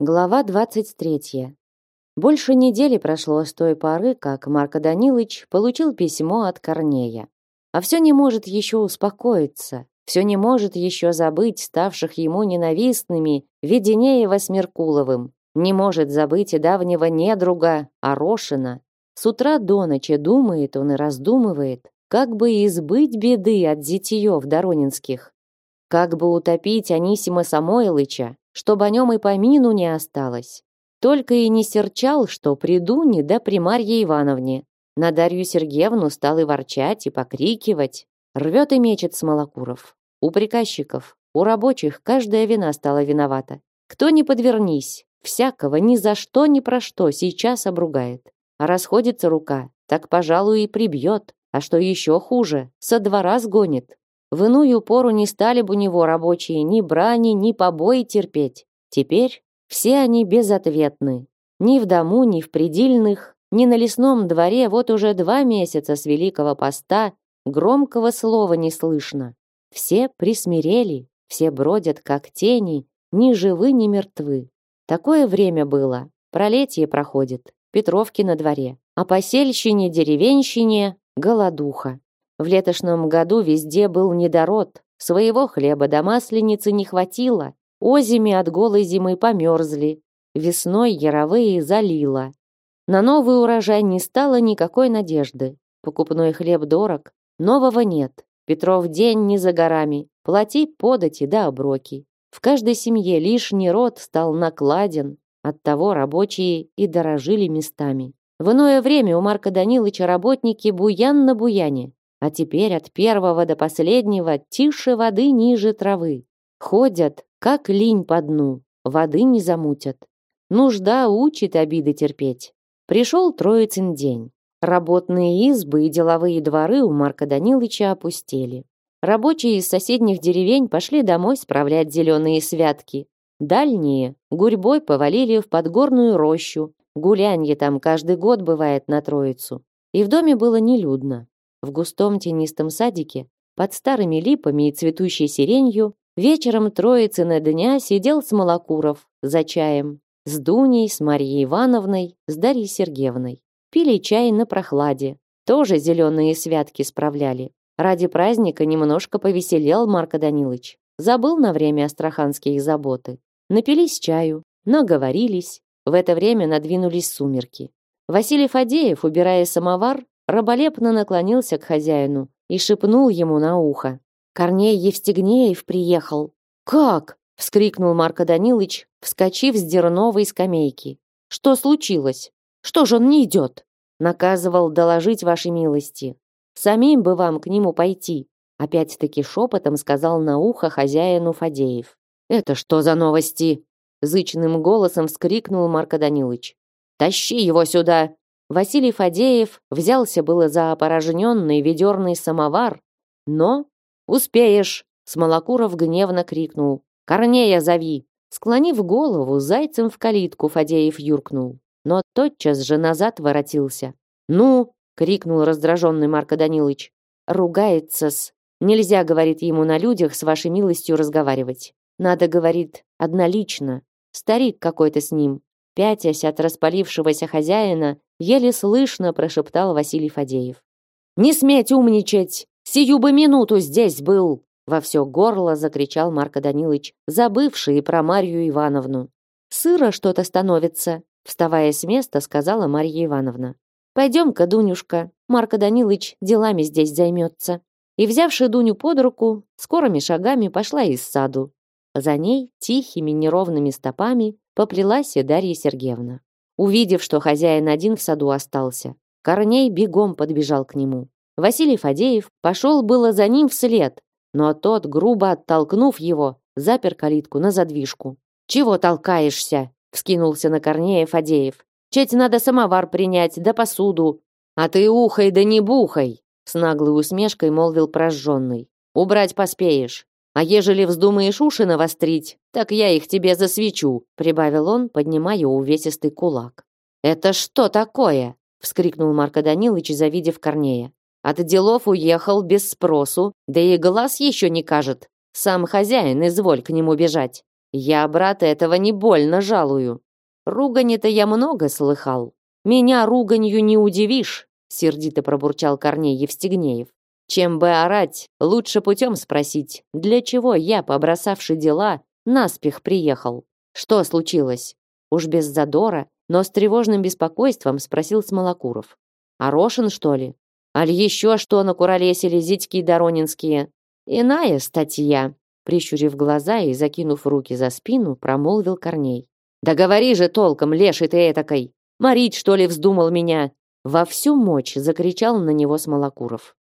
Глава 23. Больше недели прошло с той поры, как Марко Данилович получил письмо от Корнея. А все не может еще успокоиться, все не может еще забыть ставших ему ненавистными Веденеева с не может забыть и давнего недруга Орошина. С утра до ночи думает он и раздумывает, как бы избыть беды от зятьев Доронинских, как бы утопить Анисима Самойлыча, чтобы о нем и помину не осталось. Только и не серчал, что приду не да при Марье Ивановне. На Дарью Сергеевну стал и ворчать, и покрикивать. Рвет и мечет Смолокуров. У приказчиков, у рабочих каждая вина стала виновата. Кто не подвернись, всякого ни за что ни про что сейчас обругает. А расходится рука, так, пожалуй, и прибьет. А что еще хуже, со двора сгонит. В иную пору не стали бы у него рабочие ни брани, ни побои терпеть. Теперь все они безответны. Ни в дому, ни в предельных, ни на лесном дворе вот уже два месяца с Великого Поста громкого слова не слышно. Все присмирели, все бродят как тени, ни живы, ни мертвы. Такое время было. Пролетие проходит, Петровки на дворе, а по сельщине, деревенщине — голодуха. В летошном году везде был недород, своего хлеба до масленицы не хватило, озими от голой зимы померзли, весной яровые залило. На новый урожай не стало никакой надежды. Покупной хлеб дорог, нового нет. Петров день не за горами, плати подати да оброки. В каждой семье лишний род стал накладен, оттого рабочие и дорожили местами. В иное время у Марка Данилыча работники буян на буяне, а теперь от первого до последнего тише воды ниже травы. Ходят, как линь по дну, воды не замутят. Нужда учит обиды терпеть. Пришел Троицын день. Работные избы и деловые дворы у Марка Данилыча опустели. Рабочие из соседних деревень пошли домой справлять зеленые святки. Дальние гурьбой повалили в подгорную рощу. Гулянье там каждый год бывает на Троицу. И в доме было нелюдно. В густом тенистом садике, под старыми липами и цветущей сиренью, вечером троицы на дня сидел Смолокуров за чаем. С Дуней, с Марьей Ивановной, с Дарьей Сергеевной. Пили чай на прохладе. Тоже зеленые святки справляли. Ради праздника немножко повеселел Марко Данилович. Забыл на время астраханские заботы. Напились чаю, наговорились. В это время надвинулись сумерки. Василий Фадеев, убирая самовар, раболепно наклонился к хозяину и шепнул ему на ухо. «Корней Евстигнеев приехал». «Как?» — вскрикнул Марко Данилович, вскочив с дерновой скамейки. «Что случилось? Что же он не идет?» Наказывал доложить вашей милости. Самим бы вам к нему пойти. Опять-таки шепотом сказал на ухо хозяину Фадеев. «Это что за новости?» Зычным голосом вскрикнул Марко Данилович. «Тащи его сюда!» Василий Фадеев взялся было за опорожненный ведерный самовар, но... «Успеешь!» — Смолокуров гневно крикнул. «Корнея зови!» Склонив голову, зайцем в калитку Фадеев юркнул, но тотчас же назад воротился. «Ну!» — крикнул раздраженный Марко Данилович. «Ругается-с. Нельзя, — говорит ему, — на людях с вашей милостью разговаривать. Надо, — говорит, — однолично. Старик какой-то с ним. Пятясь от распалившегося хозяина, еле слышно прошептал Василий Фадеев. «Не сметь умничать! Сию бы минуту здесь был!» Во все горло закричал Марко Данилович, забывший про Марью Ивановну. «Сыро что-то становится», вставая с места, сказала Марья Ивановна. «Пойдем-ка, Дунюшка, Марко Данилович делами здесь займется». И, взявши Дуню под руку, скорыми шагами пошла из саду. За ней, тихими неровными стопами, поплелась и Дарья Сергеевна. Увидев, что хозяин один в саду остался, Корней бегом подбежал к нему. Василий Фадеев пошел было за ним вслед, но тот, грубо оттолкнув его, запер калитку на задвижку. «Чего толкаешься?» — вскинулся на Корнея Фадеев. «Четь надо самовар принять, да посуду. А ты ухай да не бухай!» С наглой усмешкой молвил прожженный. «Убрать поспеешь. А ежели вздумаешь уши навострить, так я их тебе засвечу», прибавил он, поднимая увесистый кулак. «Это что такое?» вскрикнул Марко Данилович, завидев Корнея. «От делов уехал без спросу, да и глаз еще не кажет. Сам хозяин, изволь к нему бежать. Я, брат, этого не больно жалую. Ругани-то я много слыхал. Меня руганью не удивишь, сердито пробурчал Корней Евстигнеев. Чем бы орать, лучше путем спросить, для чего я, побросавши дела, наспех приехал. Что случилось? Уж без задора, но с тревожным беспокойством спросил Смолокуров. Орошин, что ли? Аль еще что накуролесили зитьки доронинские? Иная статья, прищурив глаза и закинув руки за спину, промолвил Корней. «Да говори же толком, леший ты этакой! Морить, что ли, вздумал меня?» Во всю мощь закричал на него Смолокуров.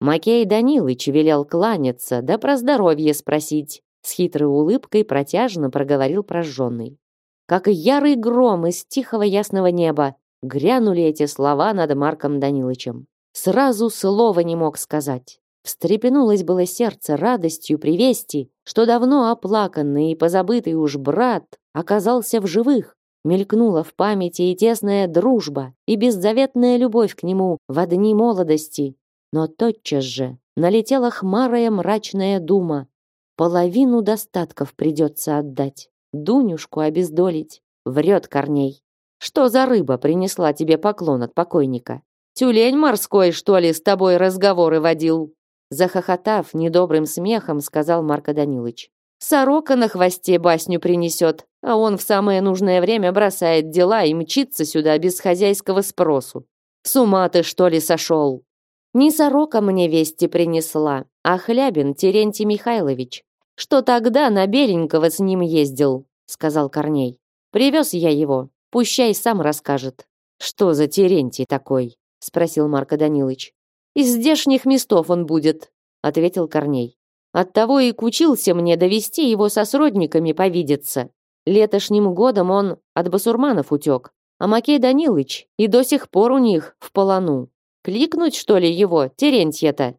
Макей Данилыч велел кланяться, да про здоровье спросить. С хитрой улыбкой протяжно проговорил прожженный. Как ярый гром из тихого ясного неба грянули эти слова над Марком Данилычем. Сразу слова не мог сказать. Встрепенулось было сердце радостью при вести, что давно оплаканный и позабытый уж брат оказался в живых. Мелькнула в памяти и тесная дружба, и беззаветная любовь к нему в одни молодости, но тотчас же налетела хмарая мрачная дума. Половину достатков придется отдать. Дунюшку обездолить. Врет Корней. Что за рыба принесла тебе поклон от покойника? Тюлень морской, что ли, с тобой разговоры водил? Захохотав недобрым смехом, сказал Марко Данилович. Сорока на хвосте басню принесет, а он в самое нужное время бросает дела и мчится сюда без хозяйского спросу. С ума ты, что ли, сошел? Не сорока мне вести принесла, а Хлябин Терентий Михайлович, что тогда на Беленького с ним ездил, сказал Корней. Привез я его, пущай сам расскажет. Что за Терентий такой? спросил Марко Данилович. Из здешних местов он будет, ответил Корней. Оттого и кучился мне довести его со сродниками повидеться. Летошним годом он от басурманов утек, а Макей Данилыч и до сих пор у них в полону. Кликнуть, что ли, его, Терентья-то?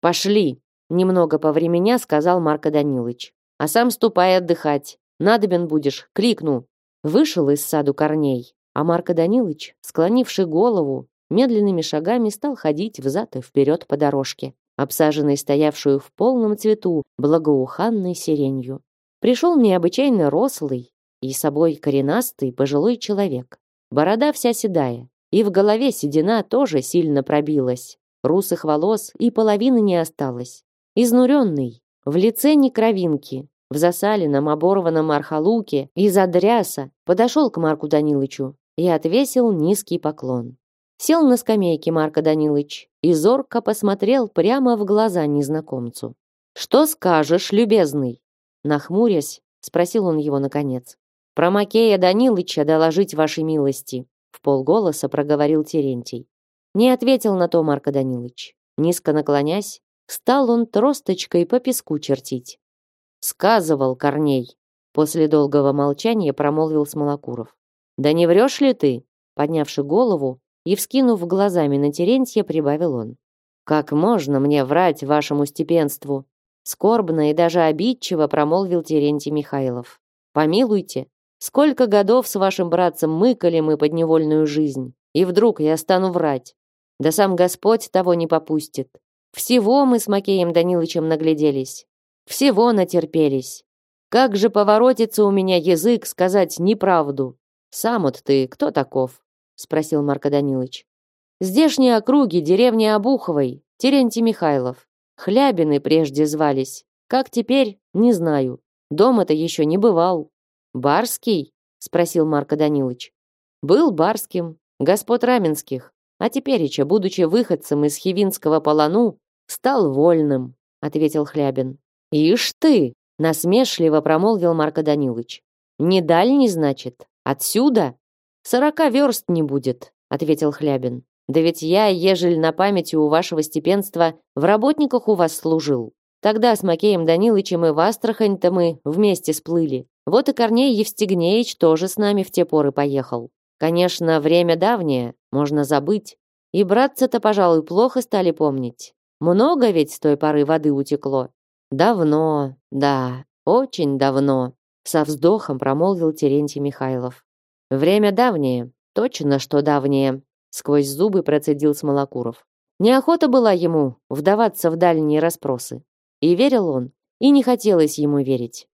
Пошли, немного по времени сказал Марко Данилович. А сам ступай отдыхать. Надобен будешь, кликну. Вышел из саду корней, а Марко Данилович, склонивший голову, медленными шагами стал ходить взад и вперед по дорожке, обсаженной стоявшую в полном цвету благоуханной сиренью. Пришел необычайно рослый и собой коренастый пожилой человек. Борода вся седая, и в голове седина тоже сильно пробилась. Русых волос и половины не осталось. Изнуренный, в лице не кровинки, в засаленном оборванном архалуке из адряса подошел к Марку Данилычу и отвесил низкий поклон. Сел на скамейке Марка Данилыч и зорко посмотрел прямо в глаза незнакомцу. «Что скажешь, любезный?» Нахмурясь, спросил он его наконец. «Про Макея Данилыча доложить вашей милости в полголоса проговорил Терентий. Не ответил на то Марко Данилович. Низко наклонясь, стал он тросточкой по песку чертить. Сказывал Корней. После долгого молчания промолвил Смолокуров. Да не врешь ли ты? Поднявши голову и вскинув глазами на Терентья, прибавил он. Как можно мне врать вашему степенству? Скорбно и даже обидчиво промолвил Терентий Михайлов. Помилуйте, Сколько годов с вашим братцем мыкали мы подневольную жизнь, и вдруг я стану врать. Да сам Господь того не попустит. Всего мы с Макеем Данилычем нагляделись. Всего натерпелись. Как же поворотится у меня язык сказать неправду? Сам вот ты кто таков? Спросил Марко Данилыч. Здешние округи деревни Обуховой, Терентий Михайлов. Хлябины прежде звались. Как теперь, не знаю. Дома-то еще не бывал. «Барский?» — спросил Марко Данилович. «Был барским, господ Раменских, а тепереча, будучи выходцем из Хивинского полону, стал вольным», — ответил Хлябин. «Ишь ты!» — насмешливо промолвил Марко Данилович. «Не дальний, значит? Отсюда?» «Сорока верст не будет», — ответил Хлябин. «Да ведь я, ежель на памяти у вашего степенства, в работниках у вас служил. Тогда с Макеем Данилычем и в Астрахань-то мы вместе сплыли. Вот и Корней Евстигнеевич тоже с нами в те поры поехал. Конечно, время давнее, можно забыть. И братцы-то, пожалуй, плохо стали помнить. Много ведь с той поры воды утекло. Давно, да, очень давно, со вздохом промолвил Терентий Михайлов. Время давнее, точно что давнее, сквозь зубы процедил Смолокуров. Неохота была ему вдаваться в дальние расспросы. И верил он, и не хотелось ему верить.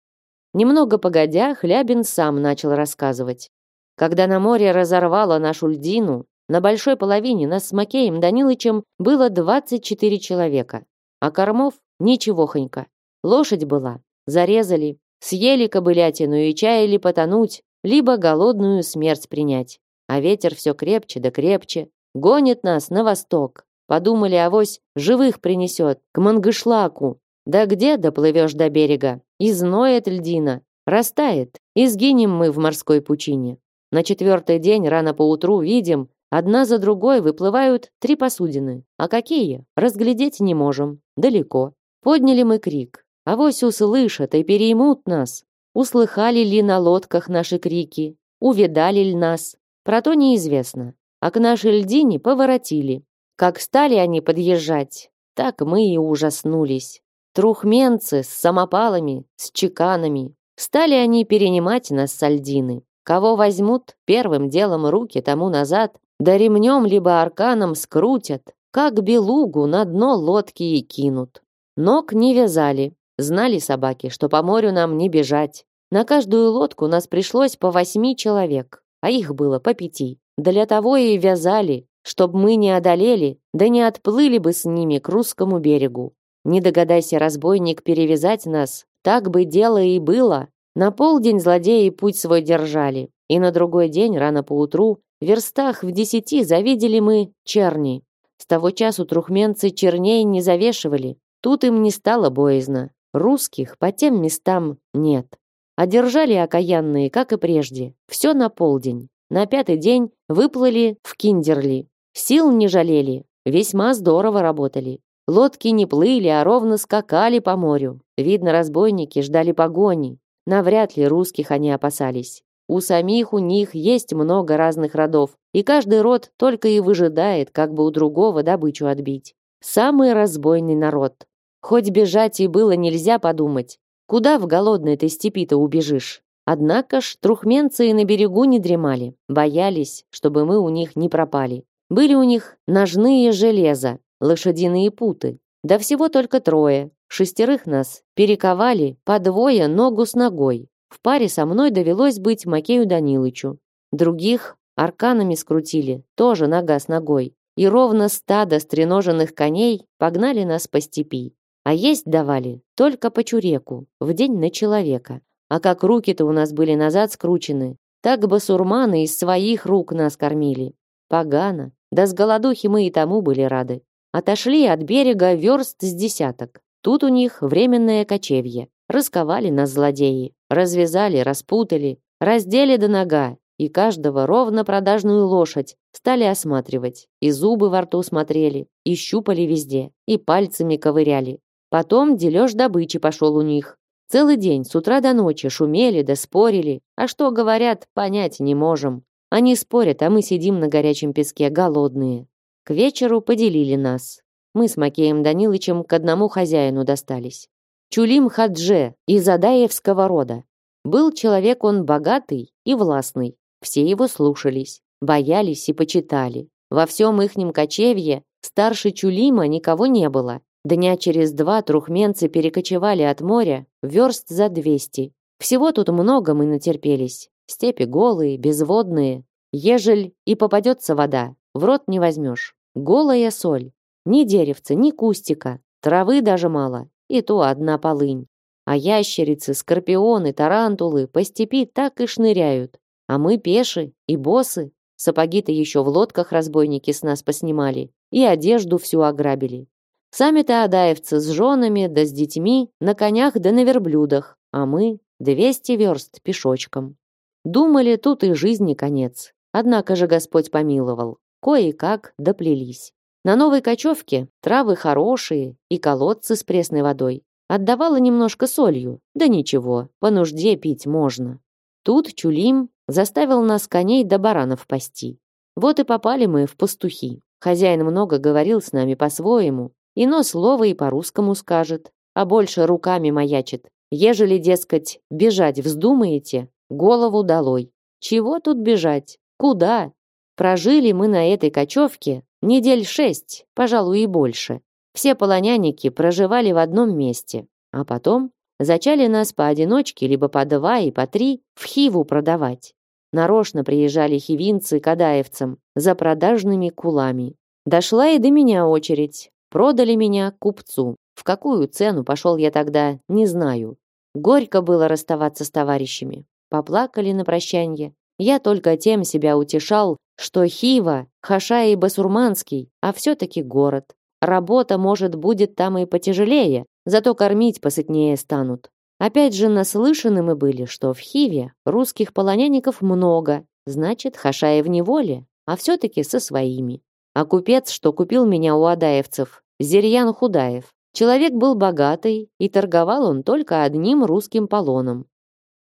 Немного погодя, Хлябин сам начал рассказывать. Когда на море разорвало нашу льдину, на большой половине нас с Макеем Данилычем было 24 человека, а кормов ничегохонько. Лошадь была, зарезали, съели кобылятину и чаяли потонуть, либо голодную смерть принять. А ветер все крепче да крепче, гонит нас на восток. Подумали, авось живых принесет, к Мангышлаку. Да где доплывешь до берега? Изноет льдина, растает, и сгинем мы в морской пучине. На четвертый день рано поутру видим, Одна за другой выплывают три посудины. А какие? Разглядеть не можем. Далеко. Подняли мы крик. Авось услышат и переймут нас. Услыхали ли на лодках наши крики? Увидали ли нас? Про то неизвестно. А к нашей льдине поворотили. Как стали они подъезжать, так мы и ужаснулись. Трухменцы с самопалами, с чеканами. Стали они перенимать нас с льдины. Кого возьмут, первым делом руки тому назад, да ремнем либо арканом скрутят, как белугу на дно лодки и кинут. Ног не вязали, знали собаки, что по морю нам не бежать. На каждую лодку нас пришлось по восьми человек, а их было по пяти. Для того и вязали, чтоб мы не одолели, да не отплыли бы с ними к русскому берегу. Не догадайся, разбойник, перевязать нас, так бы дело и было. На полдень злодеи путь свой держали, и на другой день, рано поутру, в верстах в десяти завидели мы черни. С того часу трухменцы черней не завешивали. Тут им не стало боязно. Русских по тем местам нет. Одержали окаянные, как и прежде. Все на полдень. На пятый день выплыли в Киндерли. Сил не жалели. Весьма здорово работали. Лодки не плыли, а ровно скакали по морю. Видно, разбойники ждали погони. Навряд ли русских они опасались. У самих у них есть много разных родов, и каждый род только и выжидает, как бы у другого добычу отбить. Самый разбойный народ. Хоть бежать и было нельзя подумать. Куда в голодной ты степи-то убежишь? Однако ж трухменцы и на берегу не дремали, боялись, чтобы мы у них не пропали. Были у них ножные железа, лошадиные путы. Да всего только трое. Шестерых нас перековали по двое ногу с ногой. В паре со мной довелось быть Макею Данилычу. Других арканами скрутили, тоже нога с ногой. И ровно стадо стреноженных коней погнали нас по степи. А есть давали только по чуреку, в день на человека. А как руки-то у нас были назад скручены, так басурманы из своих рук нас кормили. Погано. Да с голодухи мы и тому были рады. Отошли от берега верст с десяток. Тут у них временное кочевье. Расковали нас злодеи, развязали, распутали, раздели до нога, и каждого ровно продажную лошадь стали осматривать, и зубы во рту смотрели, и щупали везде, и пальцами ковыряли. Потом дележ добычи пошел у них. Целый день, с утра до ночи, шумели да спорили, а что говорят, понять не можем. Они спорят, а мы сидим на горячем песке, голодные. К вечеру поделили нас. Мы с Макеем Данилычем к одному хозяину достались. Чулим Хадже из Адаевского рода. Был человек он богатый и властный. Все его слушались, боялись и почитали. Во всем ихнем кочевье старше Чулима никого не было. Дня через два трухменцы перекочевали от моря верст за двести. Всего тут много мы натерпелись. Степи голые, безводные. Ежель и попадется вода, в рот не возьмешь. Голая соль. Ни деревца, ни кустика. Травы даже мало и то одна полынь. А ящерицы, скорпионы, тарантулы по степи так и шныряют. А мы пеши и босы. Сапоги-то еще в лодках разбойники с нас поснимали. И одежду всю ограбили. Сами-то адаевцы с женами да с детьми на конях да на верблюдах, а мы двести верст пешочком. Думали, тут и жизни конец. Однако же Господь помиловал. Кое-как доплелись. На новой кочевке травы хорошие и колодцы с пресной водой. Отдавала немножко солью. Да ничего, по нужде пить можно. Тут Чулим заставил нас коней до баранов пасти. Вот и попали мы в пастухи. Хозяин много говорил с нами по-своему, ино слово и по-русскому скажет, а больше руками маячит. Ежели, дескать, бежать вздумаете, голову долой. Чего тут бежать? Куда? Прожили мы на этой кочевке Недель шесть, пожалуй, и больше. Все полоняники проживали в одном месте. А потом зачали нас поодиночке, либо по два и по три в Хиву продавать. Нарочно приезжали хивинцы к адаевцам за продажными кулами. Дошла и до меня очередь. Продали меня купцу. В какую цену пошел я тогда, не знаю. Горько было расставаться с товарищами. Поплакали на прощанье. Я только тем себя утешал, что Хива, Хаша и Басурманский, а все-таки город. Работа, может, будет там и потяжелее, зато кормить посытнее станут. Опять же, наслышаны мы были, что в Хиве русских полонянников много, значит, Хашаев в неволе, а все-таки со своими. А купец, что купил меня у адаевцев, Зирьян Худаев, человек был богатый, и торговал он только одним русским полоном.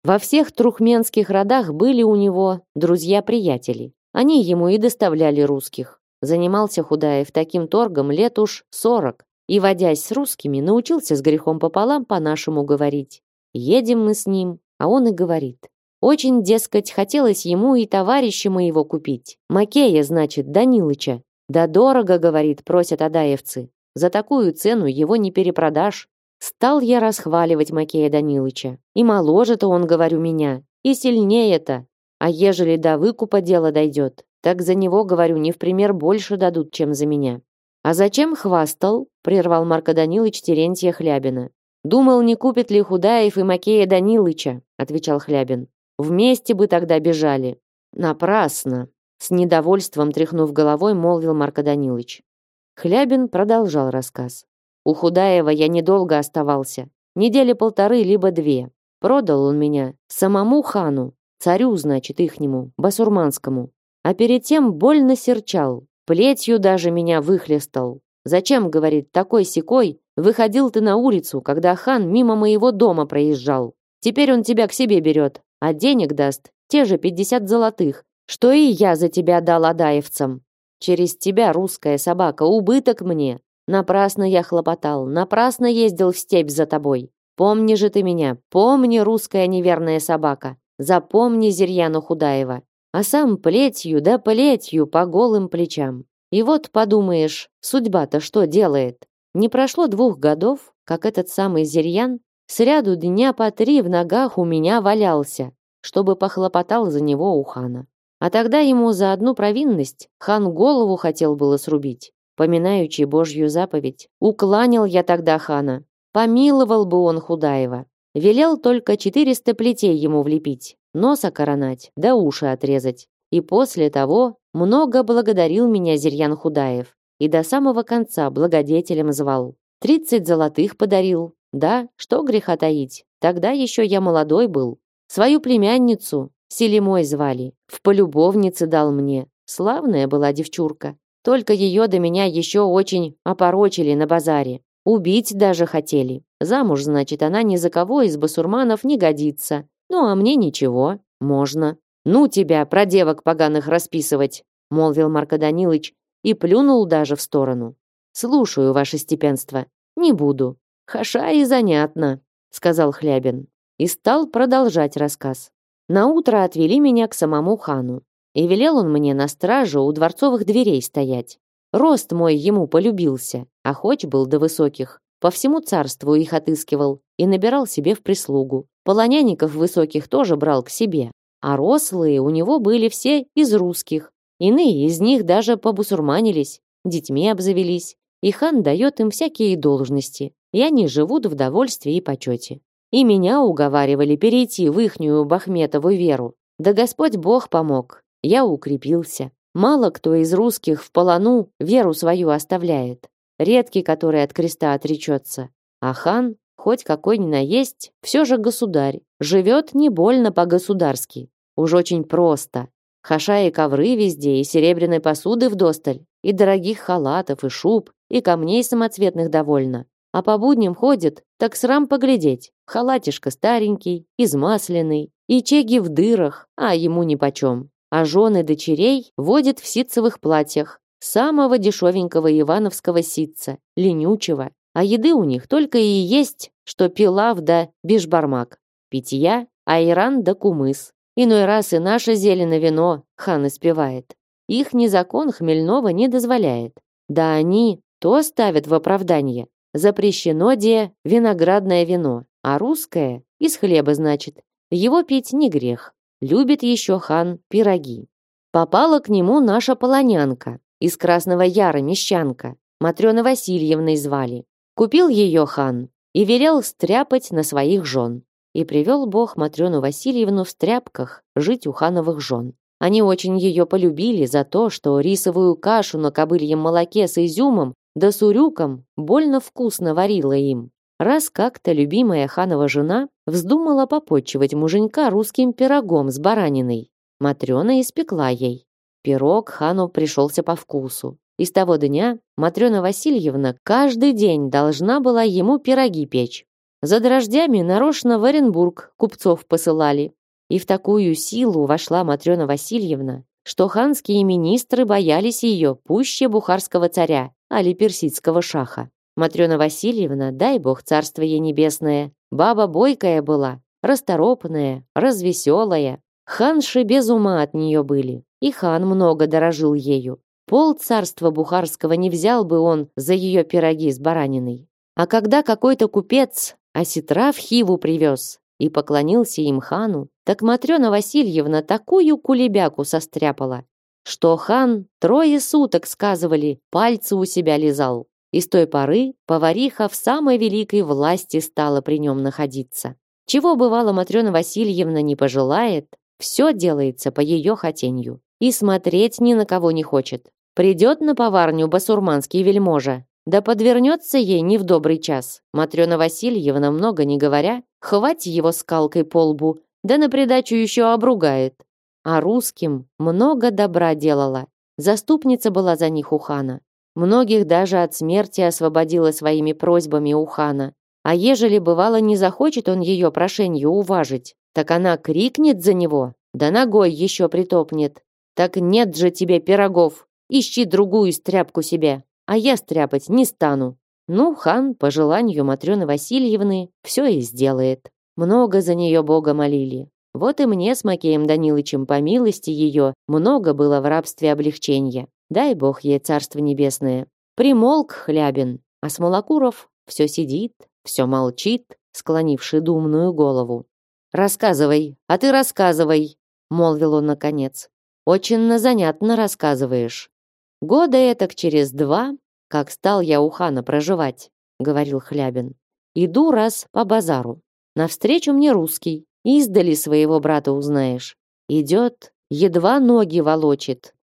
Во всех трухменских родах были у него друзья-приятели. Они ему и доставляли русских. Занимался Худаев таким торгом лет уж сорок, и, водясь с русскими, научился с грехом пополам по-нашему говорить. Едем мы с ним, а он и говорит. Очень, дескать, хотелось ему и товарища моего купить. Макея, значит, Данилыча. Да дорого, говорит, просят адаевцы. За такую цену его не перепродашь. Стал я расхваливать Макея Данилыча. И моложе-то он, говорю, меня, и сильнее-то. А ежели до выкупа дело дойдет, так за него, говорю, не в пример больше дадут, чем за меня. А зачем хвастал? прервал Марко Данилыч Терентия Хлябина. Думал, не купит ли Худаев и Макея Данилыча, отвечал Хлябин. Вместе бы тогда бежали. Напрасно, с недовольством тряхнув головой, молвил Марко Данилыч. Хлябин продолжал рассказ. У Худаева я недолго оставался, недели полторы либо две. Продал он меня самому хану, царю, значит, ихнему, басурманскому. А перед тем больно серчал, плетью даже меня выхлестал. Зачем, говорит, такой секой выходил ты на улицу, когда хан мимо моего дома проезжал? Теперь он тебя к себе берет, а денег даст те же пятьдесят золотых, что и я за тебя дал адаевцам. Через тебя, русская собака, убыток мне. Напрасно я хлопотал, напрасно ездил в степь за тобой. Помни же ты меня, помни, русская неверная собака. Запомни Зирьяну Худаева. А сам плетью да плетью по голым плечам. И вот подумаешь, судьба-то что делает? Не прошло двух годов, как этот самый Зирьян сряду дня по три в ногах у меня валялся, чтобы похлопотал за него у хана. А тогда ему за одну провинность хан голову хотел было срубить, поминаючи Божью заповедь. Укланял я тогда хана, помиловал бы он Худаева. Велел только четыреста плетей ему влепить, нос окоронать, да уши отрезать. И после того много благодарил меня Зирьян Худаев и до самого конца благодетелем звал. Тридцать золотых подарил. Да, что греха таить, тогда еще я молодой был. Свою племянницу, Селимой звали. В полюбовнице дал мне. Славная была девчурка. Только ее до меня еще очень опорочили на базаре. Убить даже хотели. Замуж, значит, она ни за кого из басурманов не годится. Ну, а мне ничего. Можно. Ну тебя, про девок поганых расписывать, молвил Марко Данилыч и плюнул даже в сторону. Слушаю, ваше степенство. Не буду. Хаша и занятно, сказал Хлябин. И стал продолжать рассказ. На утро отвели меня к самому хану, и велел он мне на страже у дворцовых дверей стоять. Рост мой ему полюбился, а хоть был до высоких. По всему царству их отыскивал и набирал себе в прислугу. Полонянников высоких тоже брал к себе, а рослые у него были все из русских. Иные из них даже побусурманились, детьми обзавелись, и хан дает им всякие должности, и они живут в довольстве и почете. И меня уговаривали перейти в ихнюю Бахметову веру. Да Господь Бог помог. Я укрепился. Мало кто из русских в полону веру свою оставляет. Редкий, который от креста отречется. А хан, хоть какой ни наесть, все же государь. Живет не больно по-государски. Уж очень просто. Хаша и ковры везде, и серебряной посуды вдосталь, и дорогих халатов, и шуб, и камней самоцветных довольно а по будням ходит, так срам поглядеть. Халатишка старенький, измасленный, и чеги в дырах, а ему нипочем. А жены дочерей водит в ситцевых платьях, самого дешевенького ивановского ситца, ленючего, а еды у них только и есть, что пилав да бишбармак, питья, айран да кумыс. Иной раз и наше зелено вино хан испевает. Их ни закон хмельного не дозволяет. Да они то ставят в оправдание, Запрещено де виноградное вино, а русское из хлеба, значит. Его пить не грех. Любит еще хан пироги. Попала к нему наша полонянка, из Красного Яра мещанка, Матрёна Васильевной звали. Купил ее хан и велел стряпать на своих жен. И привел Бог Матрёну Васильевну в стряпках жить у хановых жен. Они очень ее полюбили за то, что рисовую кашу на кобыльем молоке с изюмом да с урюком больно вкусно варила им. Раз как-то любимая ханова жена вздумала попотчевать муженька русским пирогом с бараниной. Матрёна испекла ей. Пирог хану пришелся по вкусу. И с того дня Матрёна Васильевна каждый день должна была ему пироги печь. За дрождями нарочно в Оренбург купцов посылали. И в такую силу вошла Матрёна Васильевна, что ханские министры боялись ее пуще бухарского царя, али персидского шаха. Матрёна Васильевна, дай бог царство ей небесное, баба бойкая была, расторопная, развеселая. Ханши без ума от нее были, и хан много дорожил ею. Пол царства бухарского не взял бы он за ее пироги с бараниной. А когда какой-то купец осетра в Хиву привез и поклонился им хану, так Матрёна Васильевна такую кулебяку состряпала, что хан трое суток, сказывали, пальцы у себя лизал. И с той поры повариха в самой великой власти стала при нем находиться. Чего бывало Матрёна Васильевна не пожелает, все делается по ее хотению. И смотреть ни на кого не хочет. Придет на поварню басурманский вельможа, да подвернется ей не в добрый час. Матрёна Васильевна, много не говоря, хвать его скалкой по лбу, да на придачу еще обругает. А русским много добра делала. Заступница была за них у хана. Многих даже от смерти освободила своими просьбами у хана. А ежели бывало не захочет он ее прошенью уважить, так она крикнет за него, да ногой еще притопнет. Так нет же тебе пирогов, ищи другую стряпку себе, а я стряпать не стану. Ну, хан, по желанию Матрёны Васильевны, все и сделает. Много за нее Бога молили. Вот и мне с Макеем Данилычем по милости ее много было в рабстве облегчения. Дай бог ей царство небесное. Примолк Хлябин, а Смолокуров все сидит, все молчит, склонивший думную голову. «Рассказывай, а ты рассказывай», — молвил он наконец. «Очень занятно рассказываешь. Года этак через два, как стал я у хана проживать», — говорил Хлябин. «Иду раз по базару. Навстречу мне русский. Издали своего брата узнаешь. Идет, едва ноги волочит,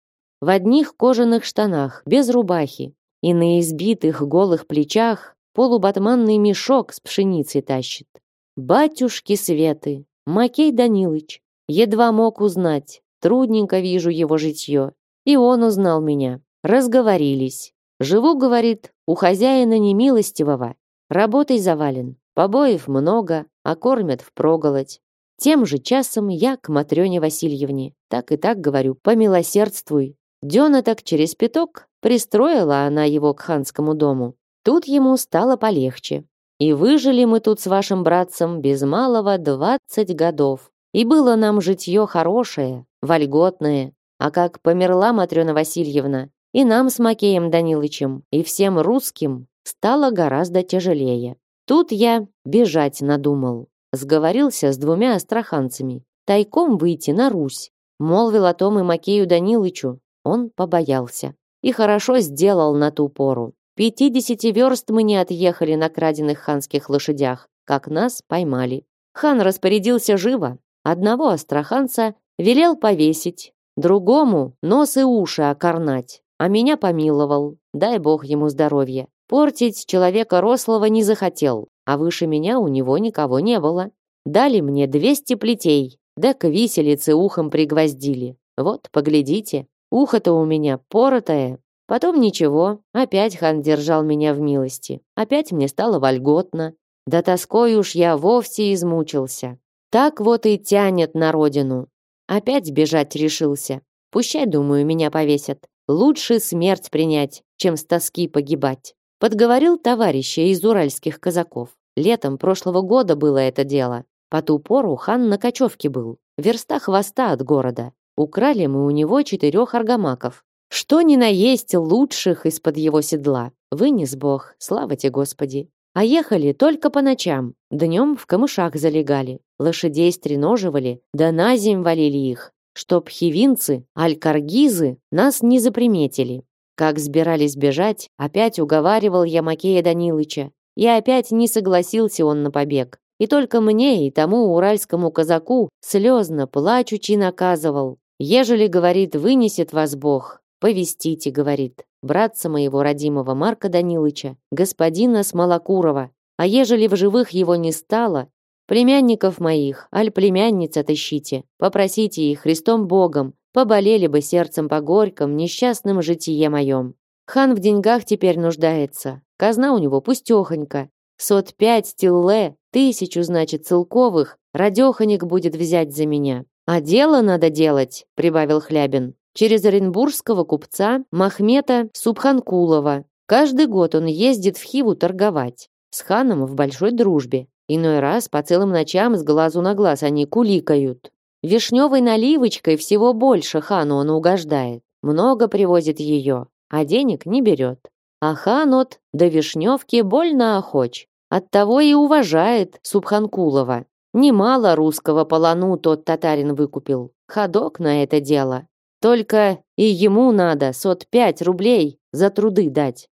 в одних кожаных штанах, без рубахи, и на избитых голых плечах полубатманный мешок с пшеницей тащит. Батюшки Светы, Макей Данилыч, едва мог узнать, трудненько вижу его житье. И он узнал меня. Разговорились. Живу, говорит, у хозяина немилостивого. Работой завален, побоев много, а кормят впроголодь. Тем же часом я к Матрёне Васильевне. Так и так говорю, помилосердствуй, Дёна так через пяток пристроила она его к ханскому дому. Тут ему стало полегче. И выжили мы тут с вашим братцем без малого двадцать годов. И было нам житье хорошее, вольготное. А как померла Матрёна Васильевна, и нам с Макеем Данилычем, и всем русским стало гораздо тяжелее. Тут я бежать надумал. Сговорился с двумя астраханцами. Тайком выйти на Русь. Молвил о том и Макею Данилычу, он побоялся. И хорошо сделал на ту пору. Пятидесяти верст мы не отъехали на краденных ханских лошадях, как нас поймали. Хан распорядился живо. Одного астраханца велел повесить, другому нос и уши окорнать, а меня помиловал, дай бог ему здоровья. Портить человека рослого не захотел, а выше меня у него никого не было. Дали мне двести плетей, да к виселице ухом пригвоздили. Вот, поглядите, Ухо-то у меня поротое. Потом ничего, опять хан держал меня в милости. Опять мне стало вольготно. Да тоской уж я вовсе измучился. Так вот и тянет на родину. Опять бежать решился. Пущай, думаю, меня повесят. Лучше смерть принять, чем с тоски погибать. Подговорил товарища из уральских казаков. Летом прошлого года было это дело. По ту пору хан на кочевке был, верста хвоста от города. Украли мы у него четырех аргамаков. Что ни на есть лучших из-под его седла. Вынес Бог, слава тебе, Господи. А ехали только по ночам, днем в камышах залегали, лошадей стреноживали, да на земь валили их, чтоб хивинцы, алькаргизы нас не заприметили. Как сбирались бежать, опять уговаривал я Макея Данилыча, и опять не согласился он на побег. И только мне и тому уральскому казаку слезно, плачучи наказывал. Ежели, говорит, вынесет вас Бог, повестите, говорит, братца моего родимого Марка Данилыча, господина Смолокурова. А ежели в живых его не стало, племянников моих, аль племянниц отыщите, попросите их Христом Богом, поболели бы сердцем по горьком, несчастным житие моем. Хан в деньгах теперь нуждается, казна у него пустехонька, сот пять тилле, тысячу, значит, целковых, радеханик будет взять за меня. А дело надо делать, прибавил Хлябин, через оренбургского купца Махмета Субханкулова. Каждый год он ездит в Хиву торговать. С ханом в большой дружбе. Иной раз по целым ночам с глазу на глаз они куликают. Вишневой наливочкой всего больше хану он угождает. Много привозит ее, а денег не берет. А хан от до вишневки больно охоч. Оттого и уважает Субханкулова. Немало русского полону тот татарин выкупил. Ходок на это дело. Только и ему надо сот пять рублей за труды дать.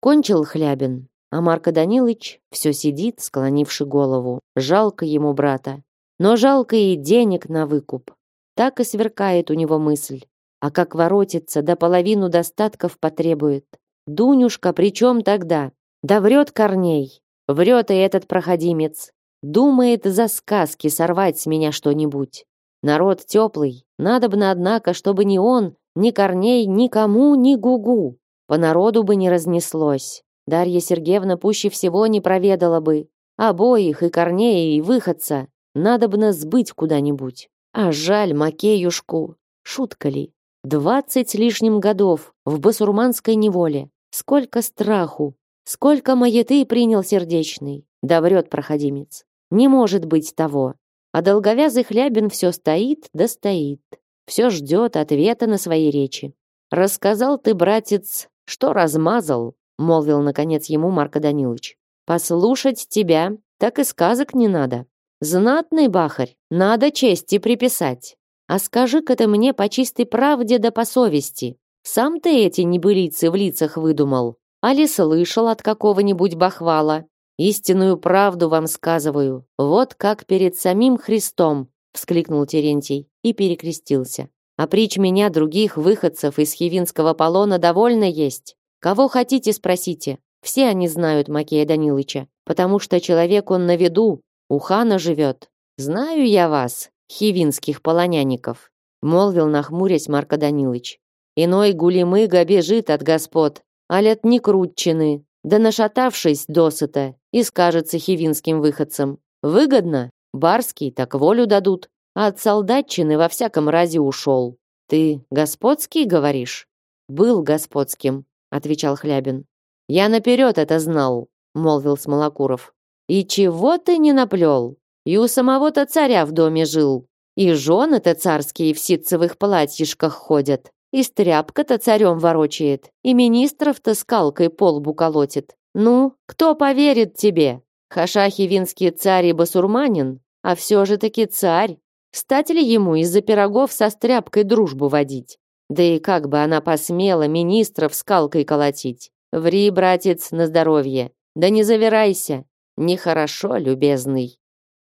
Кончил Хлябин, а Марко Данилович все сидит, склонивши голову. Жалко ему брата. Но жалко и денег на выкуп. Так и сверкает у него мысль. А как воротится, до половину достатков потребует. Дунюшка, при чем тогда? Да врет Корней. Врет и этот проходимец. Думает за сказки сорвать с меня что-нибудь. Народ теплый. Надобно, однако, чтобы ни он, ни Корней, никому, ни Гугу. По народу бы не разнеслось. Дарья Сергеевна пуще всего не проведала бы. Обоих, и Корнея, и выходца. Надобно сбыть куда-нибудь. А жаль Макеюшку. Шутка ли? Двадцать лишним годов в басурманской неволе. Сколько страху, сколько маяты принял сердечный. Да врет проходимец. Не может быть того. А долговязый Хлябин все стоит да стоит. Все ждет ответа на свои речи. Рассказал ты, братец, что размазал, молвил наконец ему Марко Данилович. Послушать тебя, так и сказок не надо. Знатный бахарь, надо чести приписать. А скажи-ка ты мне по чистой правде да по совести. Сам ты эти небылицы в лицах выдумал? Али слышал от какого-нибудь бахвала? Истинную правду вам сказываю. Вот как перед самим Христом, вскликнул Терентий и перекрестился. А притч меня других выходцев из хивинского полона довольно есть. Кого хотите, спросите. Все они знают Макея Данилыча, потому что человек он на виду, у хана живет. Знаю я вас, хивинских полонянников, молвил нахмурясь Марко Данилыч. Иной гулимыга бежит от господ, алят не крутчины, да нашатавшись досыта, и скажется хивинским выходцам. Выгодно? Барский так волю дадут, а от солдатчины во всяком разе ушел. Ты господский, говоришь? Был господским, отвечал Хлябин. Я наперед это знал, молвил Смолокуров. И чего ты не наплел? И у самого-то царя в доме жил. И жены-то царские в ситцевых платьишках ходят. И стряпка-то царем ворочает. И министров-то скалкой полбу колотит. Ну, кто поверит тебе? Хашахи винский царь и басурманин, а все же таки царь. Стать ли ему из-за пирогов со стряпкой дружбу водить? Да и как бы она посмела министров скалкой колотить? Ври, братец, на здоровье. Да не завирайся. Нехорошо, любезный.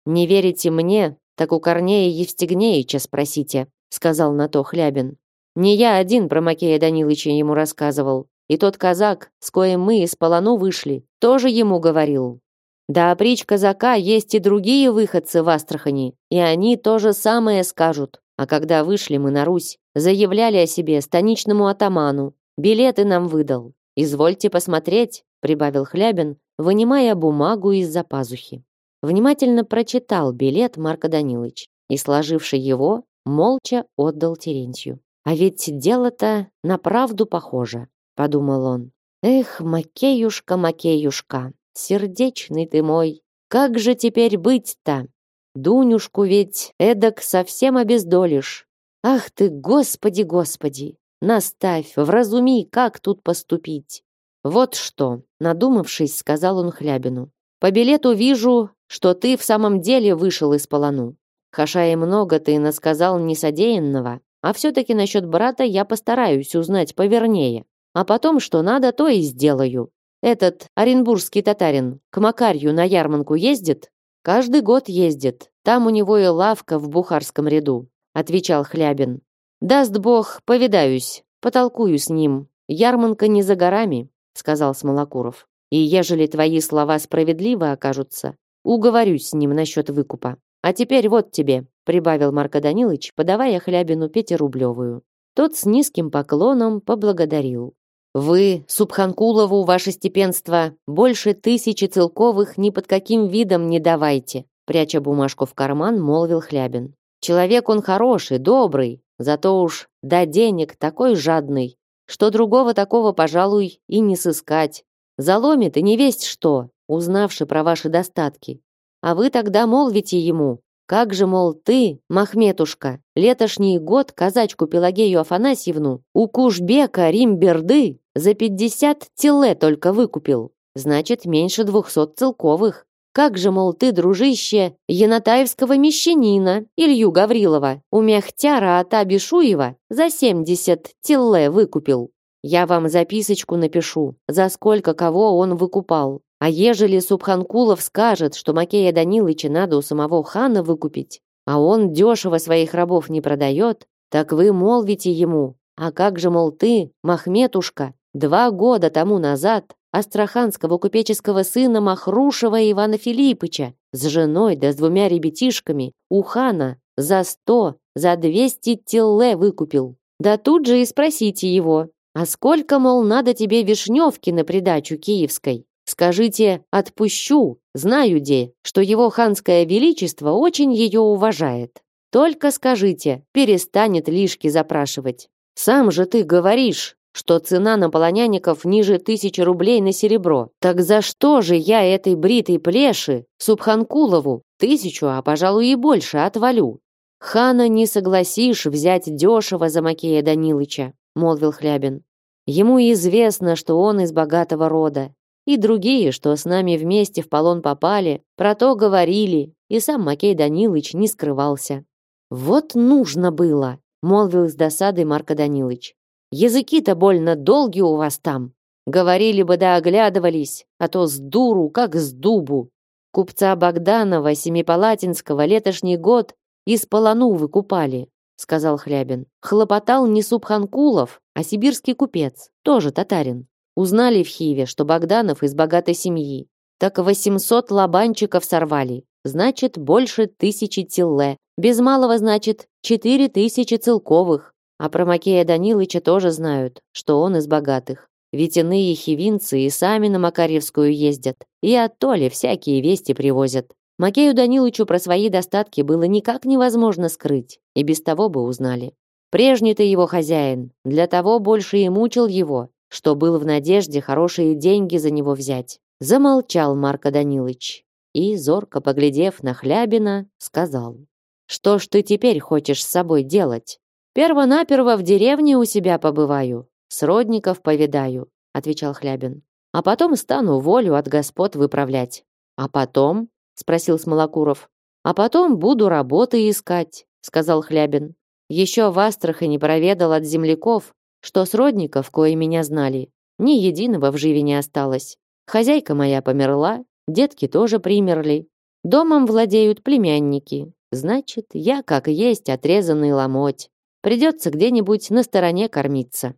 Не верите мне, так у Корнея Евстигнеича спросите, сказал на то Хлябин. Не я один про Макея Данилыча ему рассказывал. И тот казак, с коим мы из полону вышли, тоже ему говорил. Да, притч казака есть и другие выходцы в Астрахани, и они то же самое скажут. А когда вышли мы на Русь, заявляли о себе станичному атаману. Билеты нам выдал. Извольте посмотреть, прибавил Хлябин, вынимая бумагу из-за пазухи. Внимательно прочитал билет Марка Данилович и, сложивший его, молча отдал Терентью. А ведь дело-то на правду похоже, подумал он. Эх, Макеюшка, Макеюшка, сердечный ты мой, как же теперь быть-то? Дунюшку ведь эдак совсем обездолишь. Ах ты, господи, господи! наставь, вразуми, как тут поступить. Вот что, надумавшись, сказал он Хлябину. По билету вижу, что ты в самом деле вышел из полону. Хаша и много ты насказал несодеянного, а все-таки насчет брата я постараюсь узнать повернее. А потом, что надо, то и сделаю. Этот оренбургский татарин к Макарью на ярмарку ездит? Каждый год ездит. Там у него и лавка в Бухарском ряду, отвечал Хлябин. Даст Бог, повидаюсь, потолкую с ним. Ярманка не за горами, сказал Смолокуров. И ежели твои слова справедливы окажутся, уговорюсь с ним насчет выкупа. А теперь вот тебе, прибавил Марко Данилович, подавая Хлябину пятирублевую. Тот с низким поклоном поблагодарил. Вы, Субханкулову, ваше степенство, больше тысячи целковых ни под каким видом не давайте, пряча бумажку в карман, молвил Хлябин. Человек он хороший, добрый, зато уж до денег такой жадный, что другого такого, пожалуй, и не сыскать. Заломит и не весть что, узнавши про ваши достатки. А вы тогда молвите ему, как же, мол, ты, Махметушка, летошний год казачку Пелагею Афанасьевну у Кушбека Римберды за пятьдесят теле только выкупил. Значит, меньше двухсот целковых. Как же, мол, ты, дружище, янатаевского мещанина, Илью Гаврилова, у Мехтяра Ата Бишуева за семьдесят теле выкупил. Я вам записочку напишу, за сколько кого он выкупал. А ежели Субханкулов скажет, что Макея Данилыча надо у самого хана выкупить, а он дешево своих рабов не продает, так вы молвите ему, а как же, мол, ты, Махметушка, два года тому назад астраханского купеческого сына Махрушева Ивана Филиппыча с женой да с двумя ребятишками у хана за сто, за двести теле выкупил. Да тут же и спросите его, а сколько, мол, надо тебе вишневки на придачу киевской? Скажите «отпущу», знаю де, что его ханское величество очень ее уважает. Только скажите, перестанет лишки запрашивать. Сам же ты говоришь, что цена на полонянников ниже тысячи рублей на серебро. Так за что же я этой бритой плеши, Субханкулову, тысячу, а, пожалуй, и больше отвалю? Хана не согласишь взять дешево за Макея Данилыча, молвил Хлябин. Ему известно, что он из богатого рода, и другие, что с нами вместе в полон попали, про то говорили, и сам Макей Данилыч не скрывался. «Вот нужно было», — молвил с досадой Марко Данилыч. «Языки-то больно долгие у вас там. Говорили бы да оглядывались, а то с дуру, как с дубу. Купца Богданова Семипалатинского летошний год из полону выкупали», — сказал Хлябин. «Хлопотал не Субханкулов, а сибирский купец, тоже татарин. Узнали в Хиве, что Богданов из богатой семьи. Так 800 лабанчиков сорвали. Значит, больше тысячи тилле. Без малого, значит, четыре тысячи целковых. А про Макея Данилыча тоже знают, что он из богатых. Ведь иные хивинцы и сами на Макарьевскую ездят. И оттоле всякие вести привозят. Макею Данилычу про свои достатки было никак невозможно скрыть. И без того бы узнали. Прежний-то его хозяин, для того больше и мучил его, что был в надежде хорошие деньги за него взять. Замолчал Марко Данилович и, зорко поглядев на Хлябина, сказал. «Что ж ты теперь хочешь с собой делать?» «Перво-наперво в деревне у себя побываю, сродников повидаю», отвечал Хлябин. «А потом стану волю от господ выправлять». «А потом?» спросил Смолокуров. «А потом буду работы искать», сказал Хлябин. «Еще в Астрахани проведал от земляков, что сродников, кои меня знали, ни единого в живе не осталось. Хозяйка моя померла, детки тоже примерли. Домом владеют племянники. Значит, я, как есть, отрезанный ломоть. Придется где-нибудь на стороне кормиться.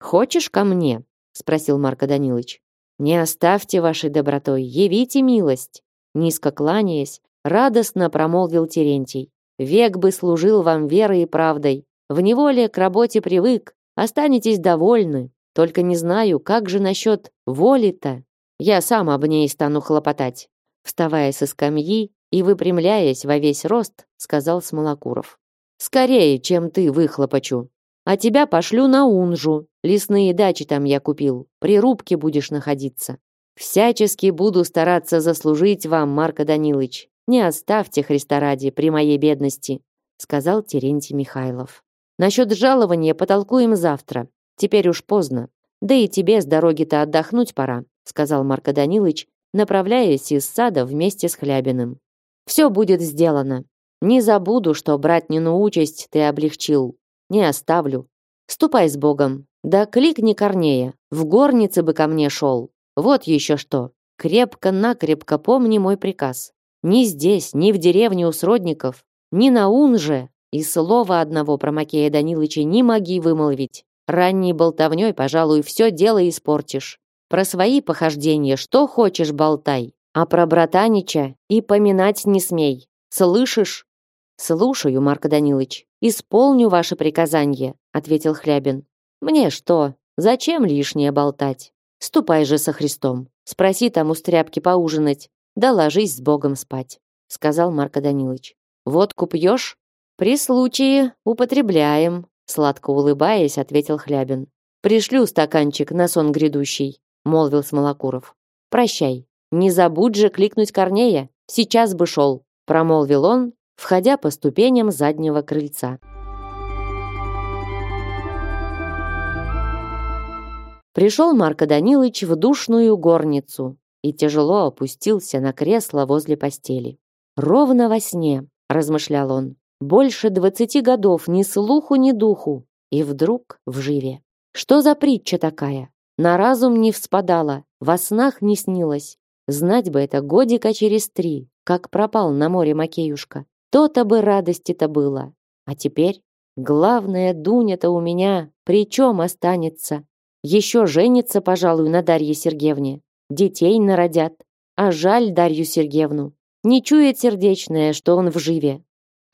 «Хочешь ко мне?» — спросил Марко Данилович. «Не оставьте вашей добротой, явите милость!» Низко кланяясь, радостно промолвил Терентий. «Век бы служил вам верой и правдой. В неволе к работе привык, Останетесь довольны. Только не знаю, как же насчет воли-то? Я сам об ней стану хлопотать. Вставая со скамьи и выпрямляясь во весь рост, сказал Смолокуров. Скорее, чем ты выхлопочу. А тебя пошлю на Унжу. Лесные дачи там я купил. При рубке будешь находиться. Всячески буду стараться заслужить вам, Марко Данилович. Не оставьте Христа ради при моей бедности, сказал Терентий Михайлов. Насчет жалования потолкуем завтра. Теперь уж поздно. Да и тебе с дороги-то отдохнуть пора, сказал Марко Данилович, направляясь из сада вместе с Хлябиным. Все будет сделано. Не забуду, что братнину участь ты облегчил. Не оставлю. Ступай с Богом. Да кликни Корнея. В горнице бы ко мне шел. Вот еще что. Крепко-накрепко помни мой приказ. Ни здесь, ни в деревне у сродников, ни на ун же и слова одного про Макея Данилыча не моги вымолвить. Ранней болтовней, пожалуй, все дело испортишь. Про свои похождения что хочешь болтай, а про братанича и поминать не смей. Слышишь? Слушаю, Марко Данилович. Исполню ваше приказание, ответил Хлябин. Мне что? Зачем лишнее болтать? Ступай же со Христом. Спроси там у стряпки поужинать, да ложись с Богом спать, сказал Марко Данилович. Водку пьешь? При случае употребляем, сладко улыбаясь, ответил Хлябин. Пришлю стаканчик на сон грядущий, молвил Смолокуров. Прощай. Не забудь же кликнуть Корнея. Сейчас бы шел, промолвил он, входя по ступеням заднего крыльца. Пришел Марко Данилович в душную горницу и тяжело опустился на кресло возле постели. «Ровно во сне», — размышлял он, — «больше двадцати годов ни слуху, ни духу, и вдруг в живе. Что за притча такая? На разум не вспадала, во снах не снилось. Знать бы это годика через три, как пропал на море Макеюшка. То-то бы радости-то было. А теперь главное Дуня-то у меня при чем останется? Еще женится, пожалуй, на Дарье Сергеевне. Детей народят. А жаль Дарью Сергеевну. Не чует сердечное, что он в живе.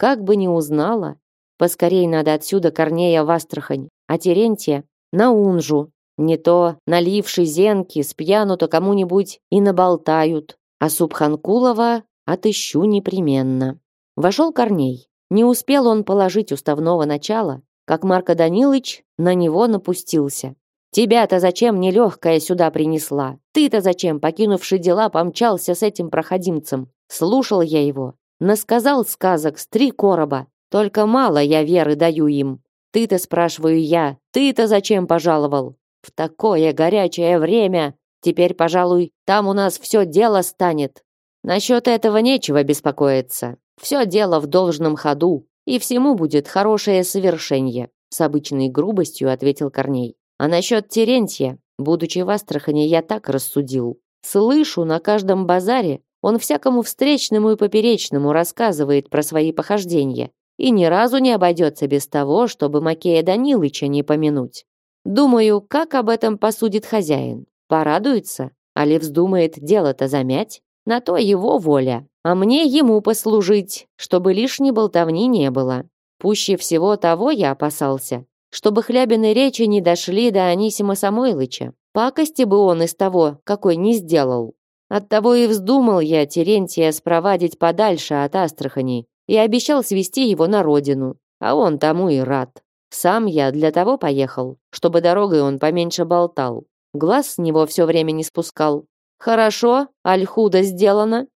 Как бы не узнала. Поскорей надо отсюда Корнея в Астрахань, а Терентия на Унжу. Не то наливший зенки с пьяну-то кому-нибудь и наболтают. А Субханкулова отыщу непременно. Вошел Корней. Не успел он положить уставного начала, как Марко Данилович на него напустился. Тебя-то зачем нелегкая сюда принесла? Ты-то зачем, покинувши дела, помчался с этим проходимцем? Слушал я его. Насказал сказок с три короба. Только мало я веры даю им. Ты-то, спрашиваю я, ты-то зачем пожаловал? В такое горячее время. Теперь, пожалуй, там у нас все дело станет. Насчет этого нечего беспокоиться. Все дело в должном ходу, и всему будет хорошее совершение. С обычной грубостью ответил Корней. А насчет Терентия, будучи в Астрахани, я так рассудил. Слышу на каждом базаре, он всякому встречному и поперечному рассказывает про свои похождения и ни разу не обойдется без того, чтобы Макея Данилыча не помянуть. Думаю, как об этом посудит хозяин? Порадуется? Али вздумает дело-то замять? На то его воля. А мне ему послужить, чтобы лишней болтовни не было. Пуще всего того я опасался, чтобы хлябины речи не дошли до Анисима Самойлыча. Пакости бы он из того, какой не сделал. Оттого и вздумал я Терентия спровадить подальше от Астрахани и обещал свести его на родину, а он тому и рад. Сам я для того поехал, чтобы дорогой он поменьше болтал. Глаз с него все время не спускал. Хорошо, аль худо сделано?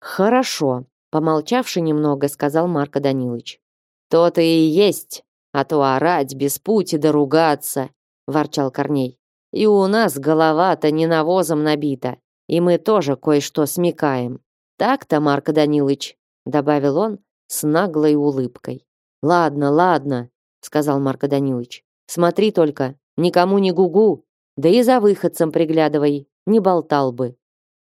Хорошо, помолчавши немного, сказал Марко Данилович. То-то и есть, а то орать без пути да ругаться, ворчал Корней. И у нас голова-то не навозом набита, и мы тоже кое-что смекаем. Так-то, Марко Данилович, добавил он с наглой улыбкой. Ладно, ладно, сказал Марко Данилович. Смотри только, никому не гугу, да и за выходцем приглядывай, не болтал бы.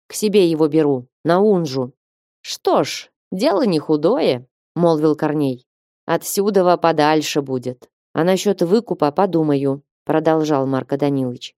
К себе его беру, на унжу. Что ж, дело не худое, молвил Корней. Отсюда подальше будет. А насчет выкупа подумаю, продолжал Марко Данилович.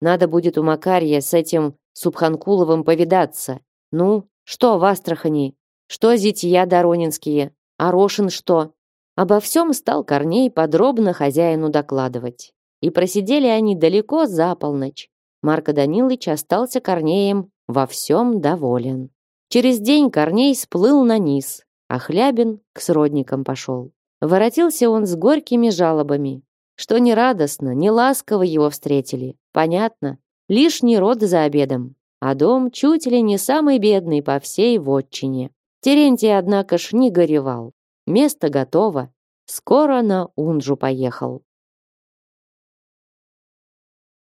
Надо будет у Макарья с этим Субханкуловым повидаться. Ну, что в Астрахани? Что зятья Доронинские? А Рошин что? Обо всем стал Корней подробно хозяину докладывать. И просидели они далеко за полночь. Марко Данилович остался Корнеем во всем доволен. Через день Корней сплыл на низ, а Хлябин к сродникам пошел. Воротился он с горькими жалобами, что не радостно, не ласково его встретили. Понятно, лишний род за обедом, а дом чуть ли не самый бедный по всей вотчине. Терентий, однако ж, не горевал. Место готово, Скоро на Унжу поехал.